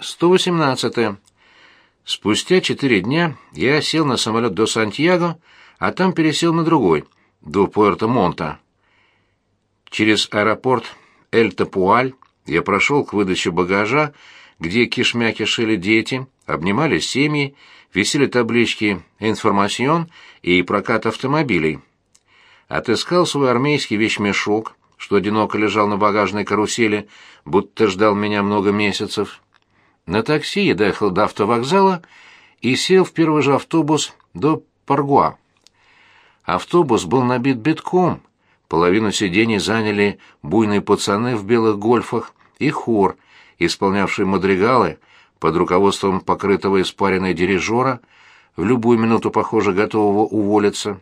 118. Спустя четыре дня я сел на самолет до Сантьяго, а там пересел на другой, до Пуэрто-Монта. Через аэропорт Эль-Тапуаль я прошел к выдаче багажа, где кишмя кишели дети, обнимались семьи, висели таблички «Информацион» и «Прокат автомобилей». Отыскал свой армейский вещмешок, что одиноко лежал на багажной карусели, будто ждал меня много месяцев. На такси я доехал до автовокзала и сел в первый же автобус до Паргуа. Автобус был набит битком, половину сидений заняли буйные пацаны в белых гольфах и хор, исполнявший мадригалы под руководством покрытого испаренной дирижера, в любую минуту, похоже, готового уволиться.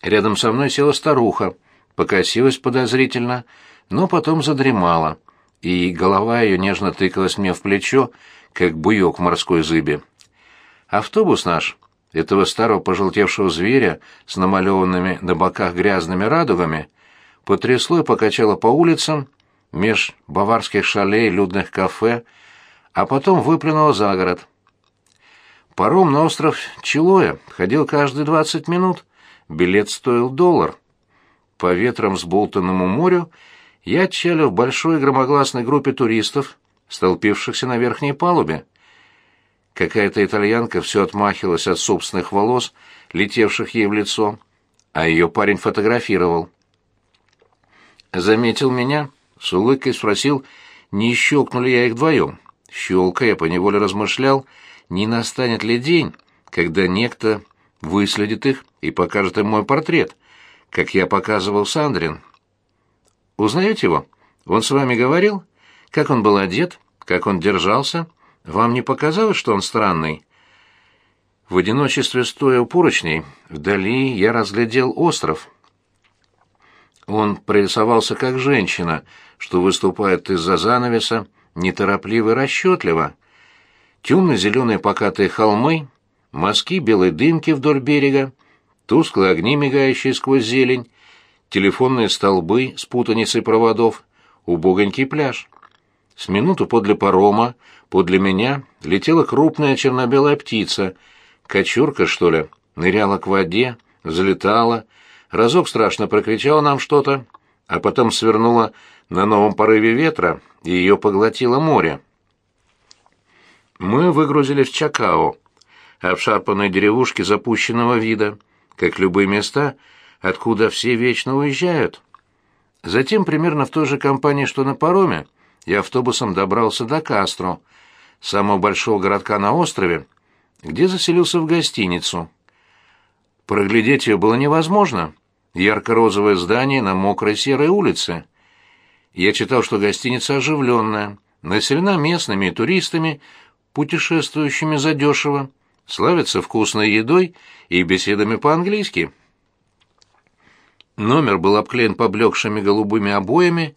Рядом со мной села старуха, покосилась подозрительно, но потом задремала, и голова ее нежно тыкалась мне в плечо, как буек в морской зыбе. Автобус наш, этого старого пожелтевшего зверя с намалеванными на боках грязными радугами, потрясло и покачало по улицам, меж баварских шалей, людных кафе, а потом выплюнуло за город. Паром на остров Чилоя ходил каждые двадцать минут, билет стоил доллар. По ветрам сболтанному морю я отчалил в большой громогласной группе туристов, столпившихся на верхней палубе. Какая-то итальянка все отмахивалась от собственных волос, летевших ей в лицо, а ее парень фотографировал. Заметил меня, с улыбкой спросил, не щелкнули я их вдвоем. Щелкая, поневоле размышлял, не настанет ли день, когда некто выследит их и покажет им мой портрет, как я показывал Сандрин. Узнаете его? Он с вами говорил? Как он был одет? Как он держался? Вам не показалось, что он странный? В одиночестве стоя у поручней, вдали я разглядел остров. Он прорисовался как женщина, что выступает из-за занавеса, неторопливо и расчетливо. Темно-зеленые покатые холмы, мазки белой дымки вдоль берега, тусклые огни, мигающие сквозь зелень, телефонные столбы с путаницей проводов, убогонький пляж. С минуту подле парома, подле меня, летела крупная черно-белая птица, кочурка, что ли, ныряла к воде, взлетала, разок страшно прокричала нам что-то, а потом свернула на новом порыве ветра, и ее поглотило море. Мы выгрузили в Чакао, обшарпанной деревушке запущенного вида, как любые места, откуда все вечно уезжают. Затем, примерно в той же компании, что на пароме, я автобусом добрался до Кастро, самого большого городка на острове, где заселился в гостиницу. Проглядеть ее было невозможно. Ярко-розовое здание на мокрой серой улице. Я читал, что гостиница оживленная, населена местными и туристами, путешествующими задешево, славится вкусной едой и беседами по-английски. Номер был обклеен поблекшими голубыми обоями,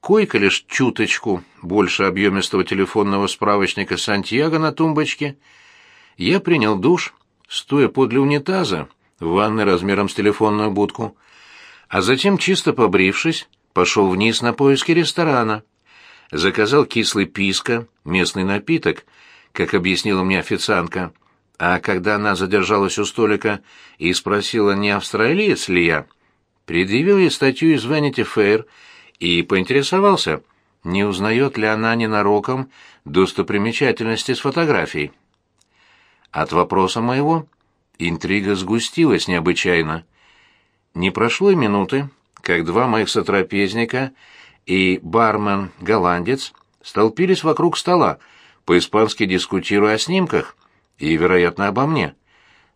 койка лишь чуточку больше объемистого телефонного справочника Сантьяго на тумбочке. Я принял душ, стоя подле унитаза, в ванной размером с телефонную будку, а затем, чисто побрившись, пошел вниз на поиски ресторана. Заказал кислый писка, местный напиток, как объяснила мне официантка. А когда она задержалась у столика и спросила, не австралиец ли я, предъявил ей статью из Vanity Fair и поинтересовался, не узнает ли она ненароком достопримечательности с фотографией. От вопроса моего интрига сгустилась необычайно. Не прошло и минуты, как два моих сотрапезника и бармен-голландец столпились вокруг стола, по-испански дискутируя о снимках и, вероятно, обо мне.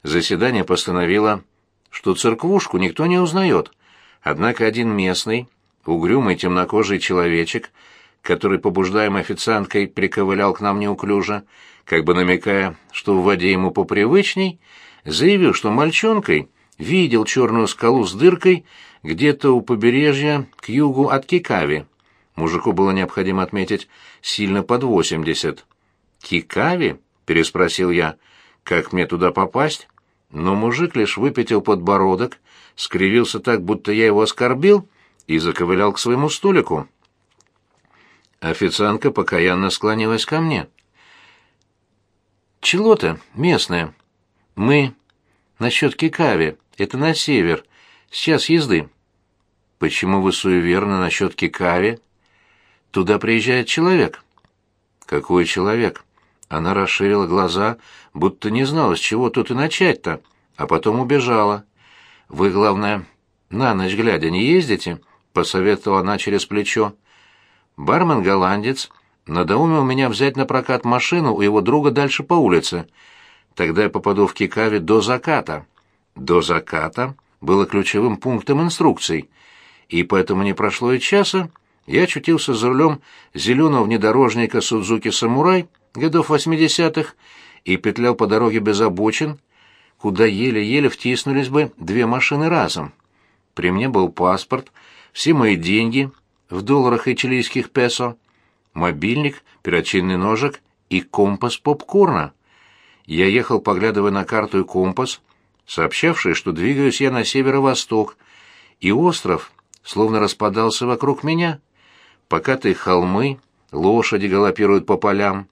Заседание постановило, что церквушку никто не узнает, однако один местный, угрюмый темнокожий человечек, который, побуждаемый официанткой, приковылял к нам неуклюже, как бы намекая, что в воде ему попривычней, заявил, что мальчонкой видел черную скалу с дыркой где-то у побережья к югу от Кикави. Мужику было необходимо отметить сильно под восемьдесят. «Кикави?» — переспросил я. «Как мне туда попасть?» Но мужик лишь выпятил подбородок, скривился так, будто я его оскорбил, и заковылял к своему столику. Официантка покаянно склонилась ко мне. «Челота, местная. Мы насчет Кикави. Это на север. Сейчас езды». «Почему вы суеверны насчет Кикави?» «Туда приезжает человек». «Какой человек?» Она расширила глаза, будто не знала, с чего тут и начать-то, а потом убежала. «Вы, главное, на ночь глядя не ездите?» — посоветовала она через плечо. Бармен-голландец надоумил меня взять на прокат машину у его друга дальше по улице. Тогда я попаду в Кикави до заката. До заката было ключевым пунктом инструкций, и поэтому не прошло и часа, я очутился за рулем зеленого внедорожника «Судзуки Самурай» годов 80-х и петлял по дороге без обочин, куда еле-еле втиснулись бы две машины разом. При мне был паспорт, все мои деньги в долларах и чилийских песо, мобильник, перочинный ножик и компас попкорна. Я ехал, поглядывая на карту и компас, сообщавший, что двигаюсь я на северо-восток, и остров словно распадался вокруг меня. Покатые холмы, лошади галопируют по полям.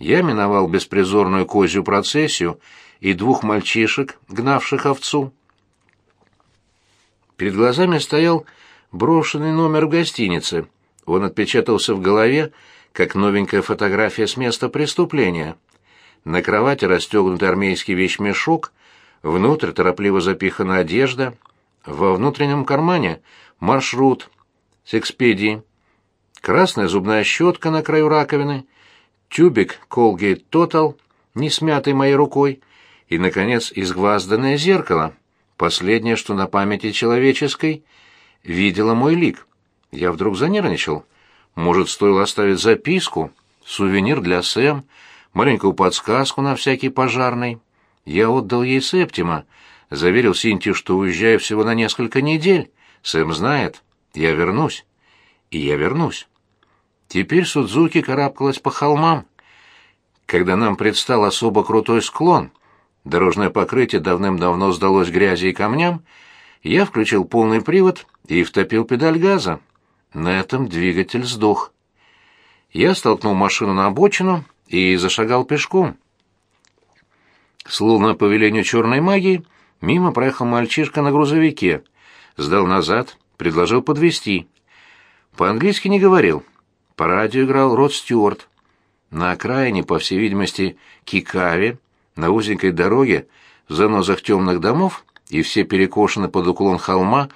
Я миновал беспризорную козью процессию и двух мальчишек, гнавших овцу. Перед глазами стоял брошенный номер в гостинице. Он отпечатался в голове, как новенькая фотография с места преступления. На кровати расстегнутый армейский вещмешок, внутрь торопливо запихана одежда, во внутреннем кармане маршрут с экспедией, красная зубная щетка на краю раковины, тюбик Colgate Total, не смятый моей рукой, и, наконец, изгвазданное зеркало, последнее, что на памяти человеческой — видела мой лик. Я вдруг занервничал. Может, стоило оставить записку, сувенир для Сэм, маленькую подсказку на всякий пожарный. Я отдал ей Септима, заверил Синтию, что уезжаю всего на несколько недель. Сэм знает, я вернусь. И я вернусь. Теперь Судзуки карабкалась по холмам. Когда нам предстал особо крутой склон, дорожное покрытие давным-давно сдалось грязи и камням, я включил полный привод и втопил педаль газа. На этом двигатель сдох. Я столкнул машину на обочину и зашагал пешком. Словно по велению черной магии, мимо проехал мальчишка на грузовике, сдал назад, предложил подвезти. По-английски не говорил. По радио играл Род Стюарт. На окраине, по всей видимости, Кикави, на узенькой дороге, в занозах темных домов, и все перекошены под уклон холма,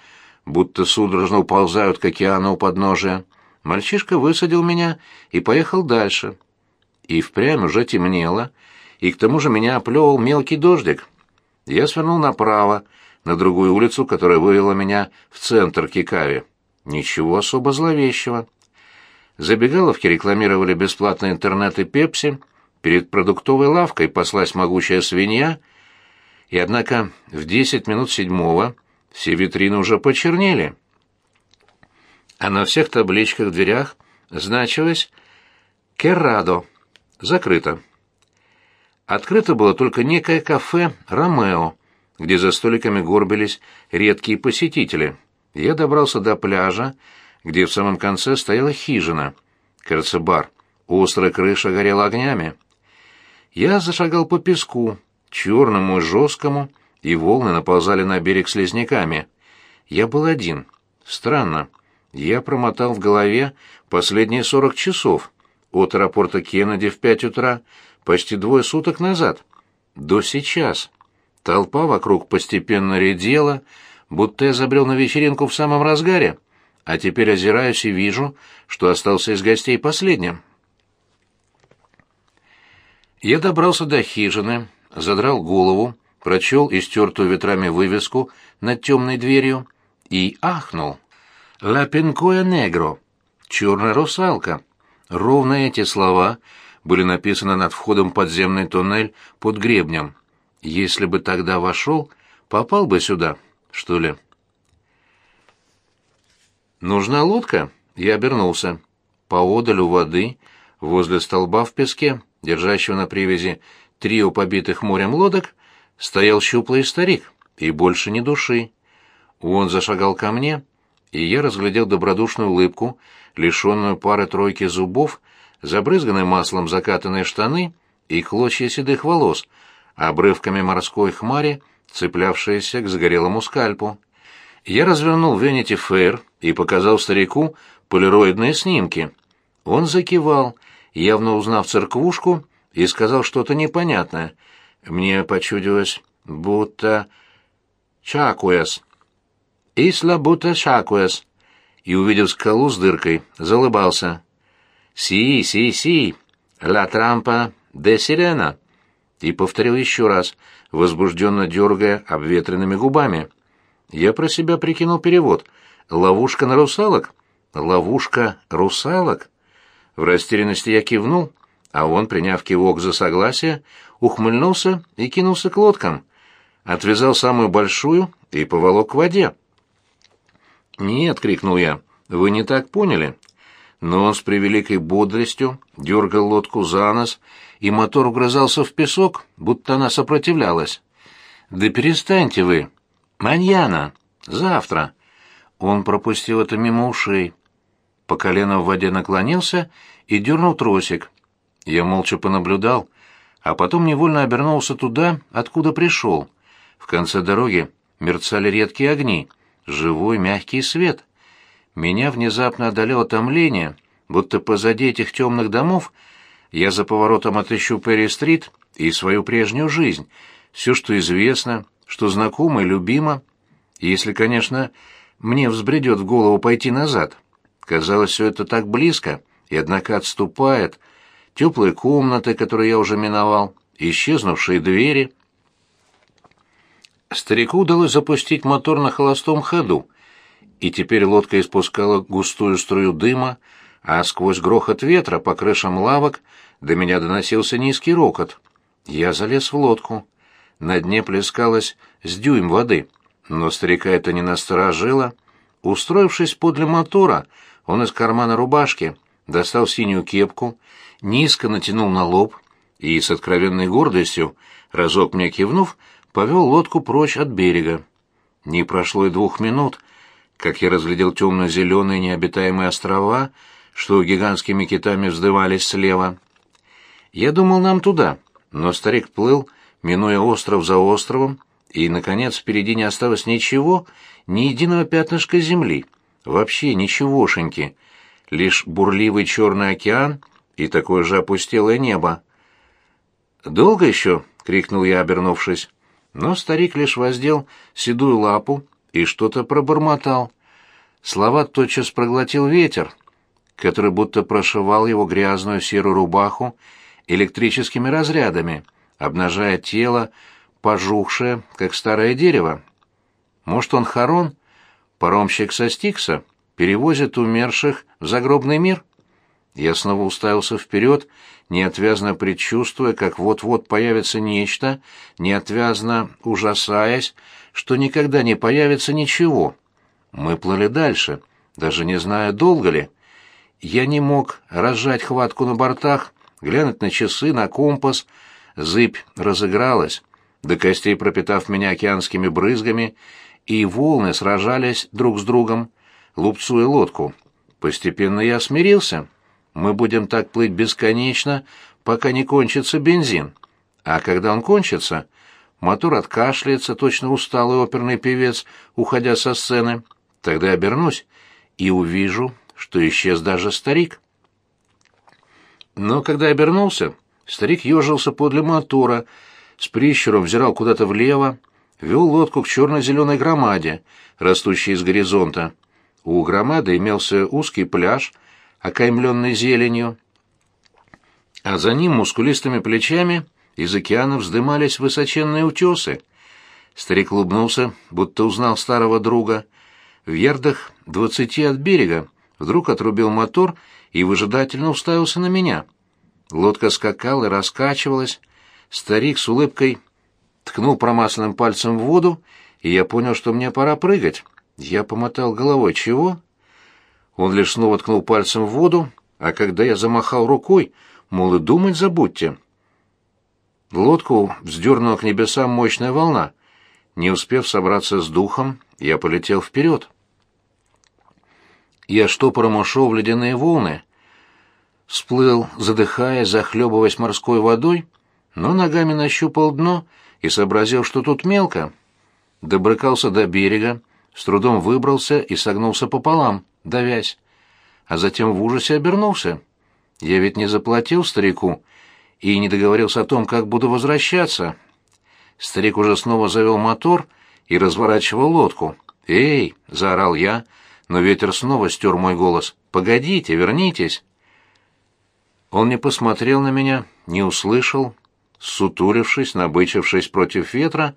будто судорожно уползают к океану у подножия. Мальчишка высадил меня и поехал дальше. И впрямь уже темнело, и к тому же меня оплевал мелкий дождик. Я свернул направо, на другую улицу, которая вывела меня в центр Кикави. Ничего особо зловещего. Забегаловки рекламировали бесплатный интернет и пепси, перед продуктовой лавкой паслась могучая свинья — и однако в десять минут седьмого все витрины уже почернели. А на всех табличках в дверях значилось «Керрадо» — закрыто. Открыто было только некое кафе «Ромео», где за столиками горбились редкие посетители. Я добрался до пляжа, где в самом конце стояла хижина. Кажется, бар. Острая крыша горела огнями. Я зашагал по песку, черному и жесткому, и волны наползали на берег слизняками. Я был один. Странно. Я промотал в голове последние сорок часов, от аэропорта Кеннеди в пять утра, почти двое суток назад, до сейчас. Толпа вокруг постепенно редела, будто я забрел на вечеринку в самом разгаре, а теперь озираюсь и вижу, что остался из гостей последним. Я добрался до хижины, задрал голову, прочел истертую ветрами вывеску над темной дверью и ахнул. «Ла пинкоя негро» — «Черная русалка». Ровно эти слова были написаны над входом подземный туннель под гребнем. Если бы тогда вошел, попал бы сюда, что ли? «Нужна лодка?» — я обернулся. Поодаль у воды, возле столба в песке, держащего на привязи трио побитых морем лодок, стоял щуплый старик, и больше ни души. Он зашагал ко мне, и я разглядел добродушную улыбку, лишенную пары-тройки зубов, забрызганные маслом закатанные штаны и клочья седых волос, обрывками морской хмари, цеплявшиеся к загорелому скальпу. Я развернул Венити Фэйр и показал старику полироидные снимки. Он закивал, явно узнав церквушку, и сказал что-то непонятное. Мне почудилось, будто... «Чакуэс». «Исла будто Чакуэс». И, увидев скалу с дыркой, залыбался. «Си, си, си, ла трампа де сирена». И повторил еще раз, возбужденно дергая обветренными губами. Я про себя прикинул перевод. «Ловушка на русалок?» «Ловушка русалок?» В растерянности я кивнул, а он, приняв кивок за согласие, ухмыльнулся и кинулся к лодкам. Отвязал самую большую и поволок к воде. «Нет», — крикнул я, — «вы не так поняли». Но он с превеликой бодростью дергал лодку за нос, и мотор вгрызался в песок, будто она сопротивлялась. «Да перестаньте вы! Маньяна! Завтра!» Он пропустил это мимо ушей. По колено в воде наклонился и дернул тросик. Я молча понаблюдал, а потом невольно обернулся туда, откуда пришел. В конце дороги мерцали редкие огни, живой мягкий свет. Меня внезапно одолело томление, будто позади этих темных домов я за поворотом отыщу Перри-стрит и свою прежнюю жизнь, все, что известно, что знакомо и любимо, если, конечно, мне взбредет в голову пойти назад. Казалось, все это так близко, и однако отступает. Теплые комнаты, которые я уже миновал, исчезнувшие двери. Старику удалось запустить мотор на холостом ходу, и теперь лодка испускала густую струю дыма, а сквозь грохот ветра по крышам лавок до меня доносился низкий рокот. Я залез в лодку. На дне плескалось с дюйм воды, но старика это не насторожило. Устроившись подле мотора, он из кармана рубашки достал синюю кепку, низко натянул на лоб и с откровенной гордостью, разок мне кивнув, повел лодку прочь от берега. Не прошло и двух минут, как я разглядел темно-зеленые необитаемые острова, что гигантскими китами вздывались слева. Я думал нам туда, но старик плыл, минуя остров за островом, и, наконец, впереди не осталось ничего, ни единого пятнышка земли, вообще ничегошеньки, лишь бурливый черный океан и такое же опустелое небо. «Долго еще?» — крикнул я, обернувшись. Но старик лишь воздел седую лапу и что-то пробормотал. Слова тотчас проглотил ветер, который будто прошивал его грязную серую рубаху электрическими разрядами, обнажая тело, пожухшее, как старое дерево. Может, он Харон, паромщик со Стикса, перевозит умерших в загробный мир? Я снова уставился вперед, неотвязно предчувствуя, как вот-вот появится нечто, неотвязно ужасаясь, что никогда не появится ничего. Мы плыли дальше, даже не зная, долго ли. Я не мог разжать хватку на бортах, глянуть на часы, на компас. Зыбь разыгралась, до костей пропитав меня океанскими брызгами, и волны сражались друг с другом, лупцуя лодку. Постепенно я смирился. Мы будем так плыть бесконечно, пока не кончится бензин. А когда он кончится, мотор откашляется, точно усталый оперный певец, уходя со сцены. Тогда обернусь и увижу, что исчез даже старик. Но когда обернулся, старик ежился подле мотора, с прищуром взирал куда-то влево, вел лодку к черно-зеленой громаде, растущей из горизонта. У громады имелся узкий пляж, окаймленный зеленью, а за ним мускулистыми плечами из океана вздымались высоченные утесы. Старик улыбнулся, будто узнал старого друга. В ярдах двадцати от берега вдруг отрубил мотор и выжидательно уставился на меня. Лодка скакала и раскачивалась. Старик с улыбкой ткнул промасленным пальцем в воду, и я понял, что мне пора прыгать. Я помотал головой. «Чего?» Он лишь снова ткнул пальцем в воду, а когда я замахал рукой, мол, и думать забудьте. Лодку вздернула к небесам мощная волна. Не успев собраться с духом, я полетел вперед. Я штопором ушел в ледяные волны, всплыл, задыхаясь, захлебываясь морской водой, но ногами нащупал дно и сообразил, что тут мелко. Добрыкался до берега, с трудом выбрался и согнулся пополам, давясь. А затем в ужасе обернулся. Я ведь не заплатил старику и не договорился о том, как буду возвращаться. Старик уже снова завел мотор и разворачивал лодку. «Эй!» — заорал я, но ветер снова стер мой голос. «Погодите, вернитесь!» Он не посмотрел на меня, не услышал. Сутурившись, набычившись против ветра,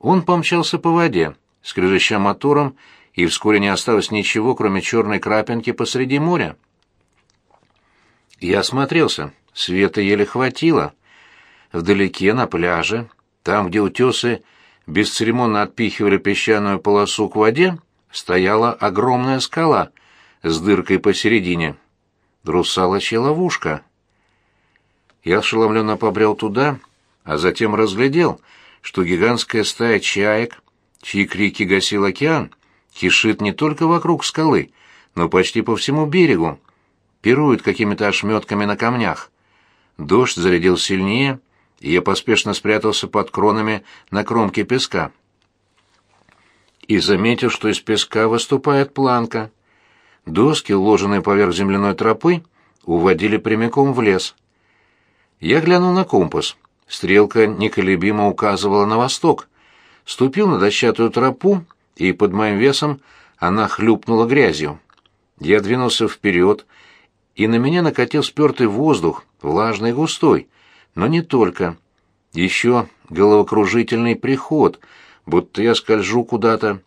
он помчался по воде, скрежеща мотором, и вскоре не осталось ничего, кроме черной крапинки посреди моря. Я осмотрелся. Света еле хватило. Вдалеке, на пляже, там, где утесы бесцеремонно отпихивали песчаную полосу к воде, стояла огромная скала с дыркой посередине. Русалочья ловушка. Я ошеломленно побрел туда, а затем разглядел, что гигантская стая чаек, чьи крики гасил океан, кишит не только вокруг скалы, но почти по всему берегу, пирует какими-то ошметками на камнях. Дождь зарядил сильнее, и я поспешно спрятался под кронами на кромке песка. И заметил, что из песка выступает планка. Доски, уложенные поверх земляной тропы, уводили прямиком в лес. Я глянул на компас. Стрелка неколебимо указывала на восток. Ступил на дощатую тропу, и под моим весом она хлюпнула грязью. Я двинулся вперед, и на меня накатил спертый воздух, влажный и густой, но не только. Еще головокружительный приход, будто я скольжу куда-то.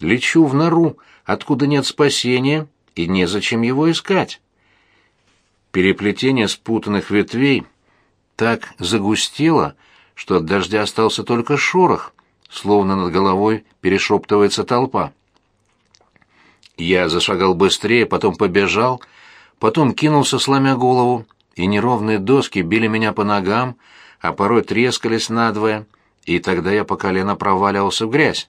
Лечу в нору, откуда нет спасения, и незачем его искать. Переплетение спутанных ветвей — так загустело, что от дождя остался только шорох, словно над головой перешептывается толпа. Я зашагал быстрее, потом побежал, потом кинулся, сломя голову, и неровные доски били меня по ногам, а порой трескались надвое, и тогда я по колено проваливался в грязь.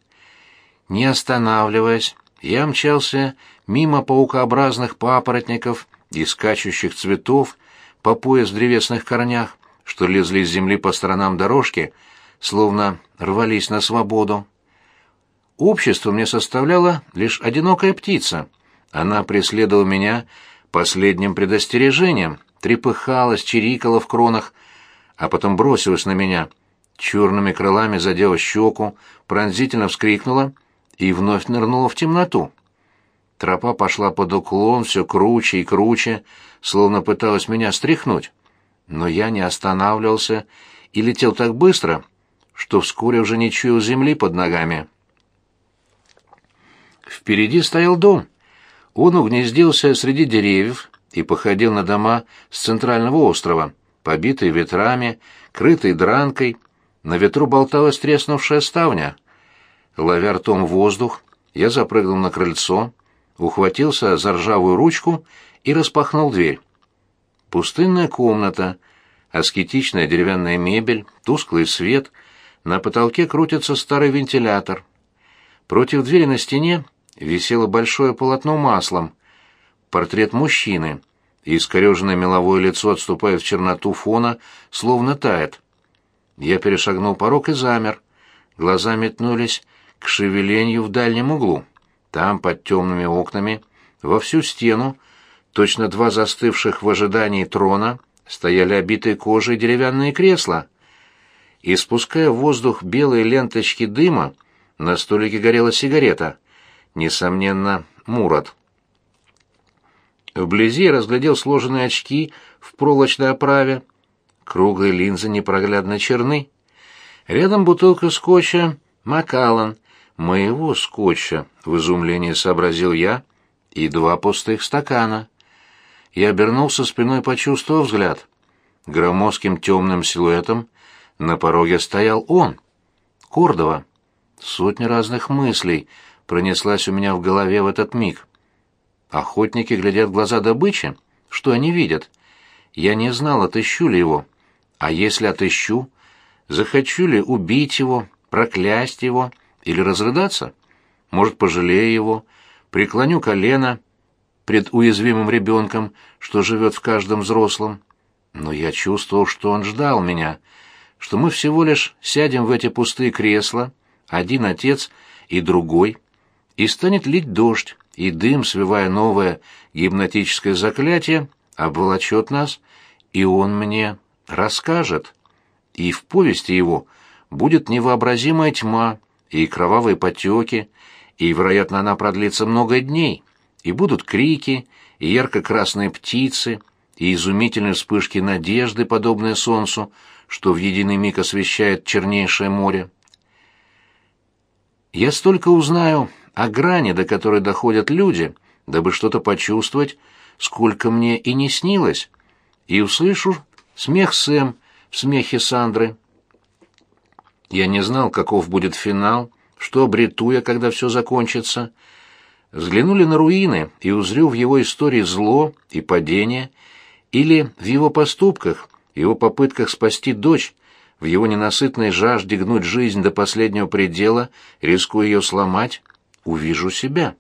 Не останавливаясь, я мчался мимо паукообразных папоротников и скачущих цветов по пояс в древесных корнях, что лезли из земли по сторонам дорожки, словно рвались на свободу. Общество мне составляла лишь одинокая птица. Она преследовала меня последним предостережением, трепыхалась, чирикала в кронах, а потом бросилась на меня, черными крылами задела щеку, пронзительно вскрикнула и вновь нырнула в темноту. Тропа пошла под уклон все круче и круче, словно пыталась меня стряхнуть но я не останавливался и летел так быстро, что вскоре уже не чуял земли под ногами. Впереди стоял дом. Он угнездился среди деревьев и походил на дома с центрального острова, побитые ветрами, крытые дранкой, на ветру болталась треснувшая ставня. Ловя ртом воздух, я запрыгнул на крыльцо, ухватился за ржавую ручку и распахнул дверь. Пустынная комната, аскетичная деревянная мебель, тусклый свет, на потолке крутится старый вентилятор. Против двери на стене висело большое полотно маслом, портрет мужчины, искореженное меловое лицо отступает в черноту фона, словно тает. Я перешагнул порог и замер. Глаза метнулись к шевелению в дальнем углу. Там, под темными окнами, во всю стену, Точно два застывших в ожидании трона стояли обитые кожей деревянные кресла. И спуская в воздух белые ленточки дыма, на столике горела сигарета. Несомненно, Мурат. Вблизи разглядел сложенные очки в проволочной оправе. Круглые линзы непроглядно черны. Рядом бутылка скотча «Макаллан», моего скотча, в изумлении сообразил я, и два пустых стакана. Я обернулся спиной, почувствовав взгляд. Громоздким темным силуэтом на пороге стоял он, Кордова. Сотни разных мыслей пронеслась у меня в голове в этот миг. Охотники глядят в глаза добычи. Что они видят? Я не знал, отыщу ли его. А если отыщу, захочу ли убить его, проклясть его или разрыдаться? Может, пожалею его, преклоню колено пред уязвимым ребенком, что живет в каждом взрослом. Но я чувствовал, что он ждал меня, что мы всего лишь сядем в эти пустые кресла, один отец и другой, и станет лить дождь, и дым, свивая новое гипнотическое заклятие, обволочет нас, и он мне расскажет. И в повести его будет невообразимая тьма, и кровавые потеки, и, вероятно, она продлится много дней, и будут крики, и ярко-красные птицы, и изумительные вспышки надежды, подобные солнцу, что в единый миг освещает чернейшее море. Я столько узнаю о грани, до которой доходят люди, дабы что-то почувствовать, сколько мне и не снилось, и услышу смех Сэм в смехе Сандры. Я не знал, каков будет финал, что обрету я, когда все закончится. Взглянули на руины и узрю в его истории зло и падение, или в его поступках, его попытках спасти дочь, в его ненасытной жажде гнуть жизнь до последнего предела, рискуя ее сломать, увижу себя.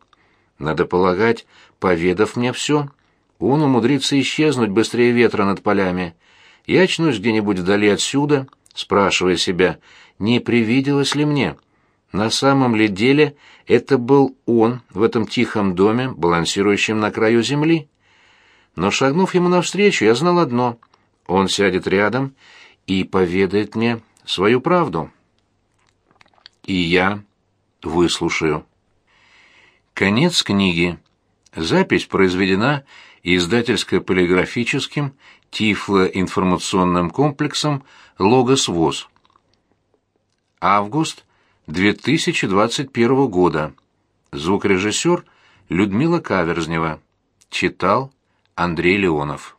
Надо полагать, поведав мне все, он умудрится исчезнуть быстрее ветра над полями. Я очнусь где-нибудь вдали отсюда, спрашивая себя, не привиделось ли мне. На самом ли деле это был он в этом тихом доме, балансирующем на краю земли? Но шагнув ему навстречу, я знал одно — он сядет рядом и поведает мне свою правду. И я выслушаю. Конец книги. Запись произведена издательско-полиграфическим тифлоинформационным комплексом «Логос ВОЗ». Август 2021 года. Звукорежиссер Людмила Каверзнева. Читал Андрей Леонов.